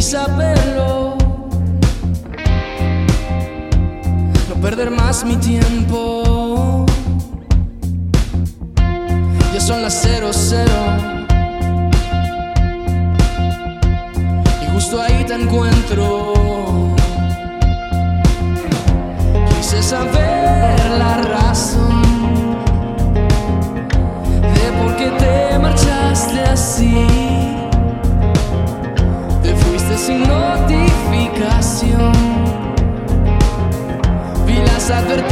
y saberlo. No perder más mi tiempo. Ya son las 00. Y justo ahí te encuentro. Quise saber la razón de por qué te marchaste así. Sin notificación. Vi las advertencias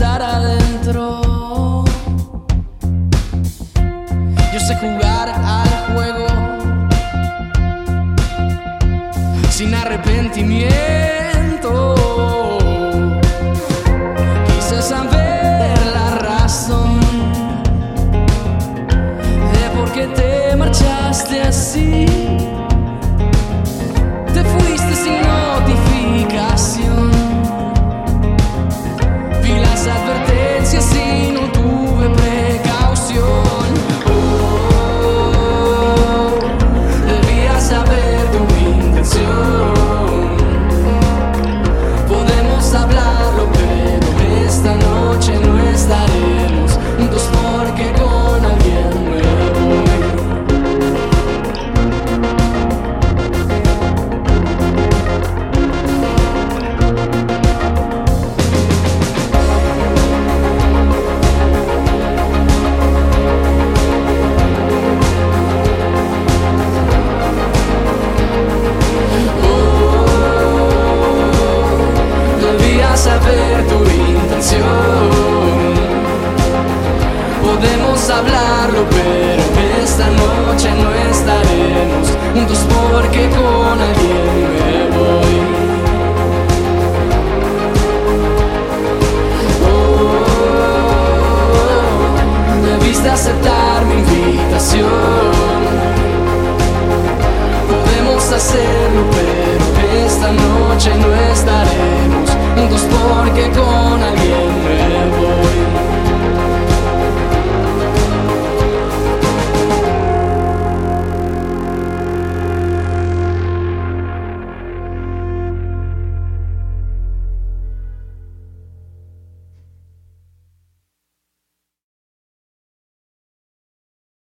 estar adentro. Yo sé jugar al juego sin arrepentimiento. Quise saber la razón de por qué te marchaste así. Hablarlo, pero esta noche no estaremos juntos porque con alguien me voy. Oh, debiste aceptar mi invitación. Podemos hacerlo, pero esta noche no estaremos juntos porque con alguien